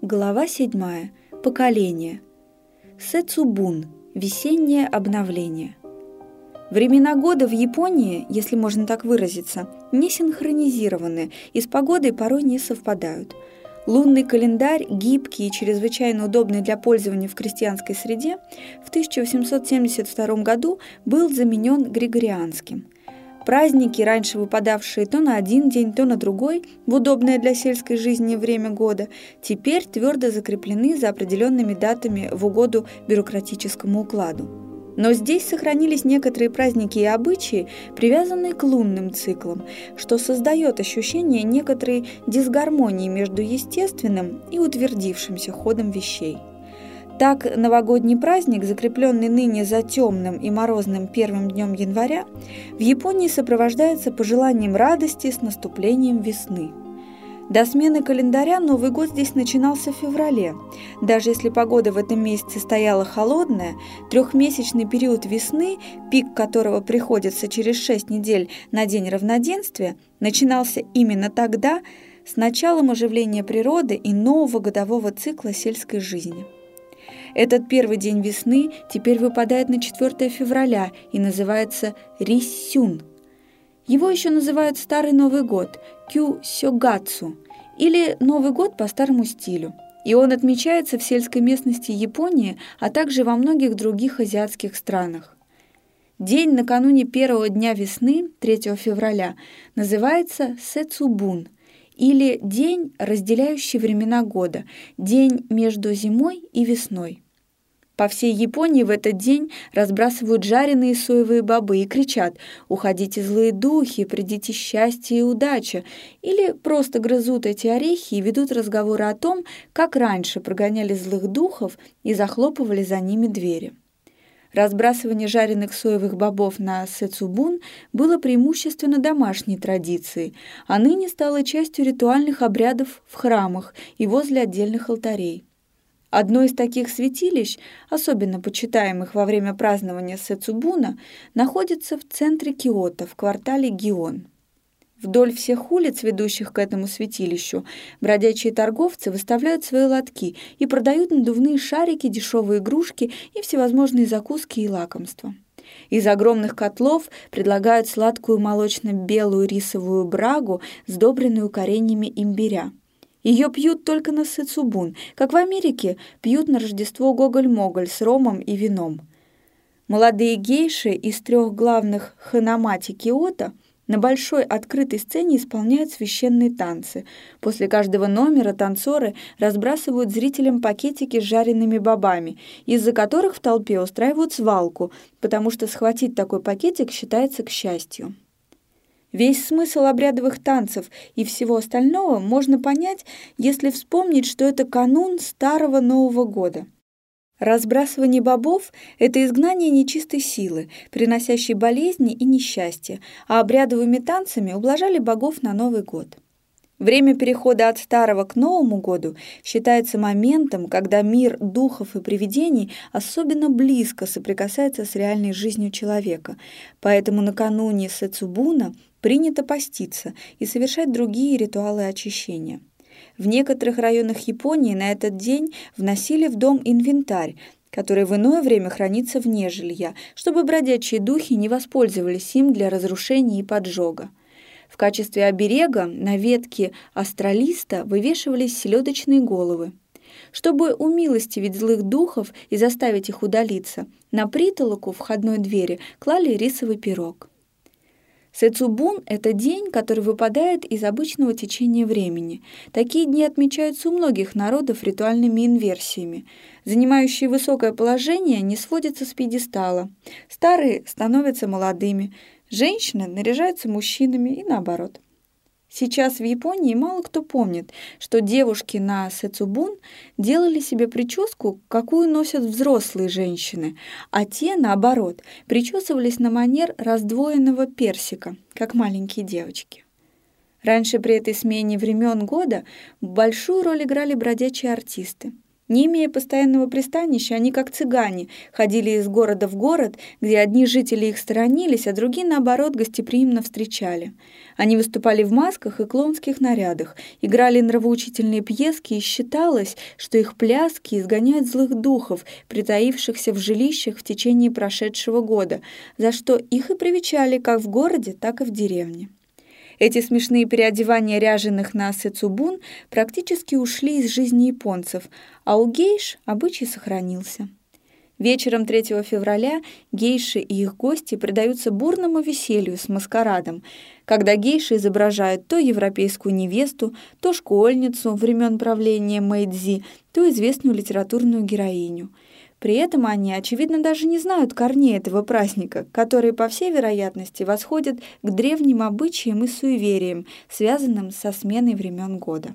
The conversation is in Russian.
Глава 7. Поколение. Сэцубун. Весеннее обновление. Времена года в Японии, если можно так выразиться, не синхронизированы и с погодой порой не совпадают. Лунный календарь, гибкий и чрезвычайно удобный для пользования в крестьянской среде, в 1872 году был заменен григорианским – Праздники, раньше выпадавшие то на один день, то на другой, в удобное для сельской жизни время года, теперь твердо закреплены за определенными датами в угоду бюрократическому укладу. Но здесь сохранились некоторые праздники и обычаи, привязанные к лунным циклам, что создает ощущение некоторой дисгармонии между естественным и утвердившимся ходом вещей. Так, новогодний праздник, закрепленный ныне за темным и морозным первым днем января, в Японии сопровождается пожеланием радости с наступлением весны. До смены календаря Новый год здесь начинался в феврале. Даже если погода в этом месяце стояла холодная, трехмесячный период весны, пик которого приходится через шесть недель на День равноденствия, начинался именно тогда, с началом оживления природы и нового годового цикла сельской жизни. Этот первый день весны теперь выпадает на 4 февраля и называется Риссюн. Его еще называют Старый Новый год – Кю-сёгацу, или Новый год по старому стилю. И он отмечается в сельской местности Японии, а также во многих других азиатских странах. День накануне первого дня весны, 3 февраля, называется Сэцубун – или день, разделяющий времена года, день между зимой и весной. По всей Японии в этот день разбрасывают жареные соевые бобы и кричат «Уходите злые духи, придите счастье и удача!» или просто грызут эти орехи и ведут разговоры о том, как раньше прогоняли злых духов и захлопывали за ними двери. Разбрасывание жареных соевых бобов на сэцубун было преимущественно домашней традицией, а ныне стало частью ритуальных обрядов в храмах и возле отдельных алтарей. Одно из таких святилищ, особенно почитаемых во время празднования Сэцубуна, находится в центре Киото, в квартале Гион. Вдоль всех улиц, ведущих к этому святилищу, бродячие торговцы выставляют свои лотки и продают надувные шарики, дешевые игрушки и всевозможные закуски и лакомства. Из огромных котлов предлагают сладкую молочно-белую рисовую брагу, сдобренную кореньями имбиря. Ее пьют только на Сыцубун, как в Америке пьют на Рождество Гоголь-Моголь с ромом и вином. Молодые гейши из трех главных ханамати Киота – на большой открытой сцене исполняют священные танцы. После каждого номера танцоры разбрасывают зрителям пакетики с жареными бобами, из-за которых в толпе устраивают свалку, потому что схватить такой пакетик считается к счастью. Весь смысл обрядовых танцев и всего остального можно понять, если вспомнить, что это канун Старого Нового года – Разбрасывание бобов – это изгнание нечистой силы, приносящей болезни и несчастье, а обрядовыми танцами ублажали богов на Новый год. Время перехода от старого к Новому году считается моментом, когда мир духов и привидений особенно близко соприкасается с реальной жизнью человека, поэтому накануне Сэцубуна принято поститься и совершать другие ритуалы очищения. В некоторых районах Японии на этот день вносили в дом инвентарь, который в иное время хранится вне жилья, чтобы бродячие духи не воспользовались им для разрушения и поджога. В качестве оберега на ветке астралиста вывешивались селедочные головы. Чтобы умилостивить злых духов и заставить их удалиться, на притолоку входной двери клали рисовый пирог. Сэцубун – это день, который выпадает из обычного течения времени. Такие дни отмечаются у многих народов ритуальными инверсиями. Занимающие высокое положение не сводятся с пьедестала. Старые становятся молодыми. Женщины наряжаются мужчинами и наоборот. Сейчас в Японии мало кто помнит, что девушки на сэцубун делали себе прическу, какую носят взрослые женщины, а те, наоборот, причесывались на манер раздвоенного персика, как маленькие девочки. Раньше при этой смене времен года большую роль играли бродячие артисты. Не имея постоянного пристанища, они, как цыгане, ходили из города в город, где одни жители их сторонились, а другие, наоборот, гостеприимно встречали. Они выступали в масках и клоунских нарядах, играли нравоучительные пьески, и считалось, что их пляски изгоняют злых духов, притаившихся в жилищах в течение прошедшего года, за что их и привечали как в городе, так и в деревне. Эти смешные переодевания ряженых на Сэцубун практически ушли из жизни японцев, а у гейш обычай сохранился. Вечером 3 февраля гейши и их гости предаются бурному веселью с маскарадом, когда гейши изображают то европейскую невесту, то школьницу времен правления Мэйдзи, то известную литературную героиню – при этом они, очевидно, даже не знают корней этого праздника, которые, по всей вероятности, восходят к древним обычаям и суевериям, связанным со сменой времен года.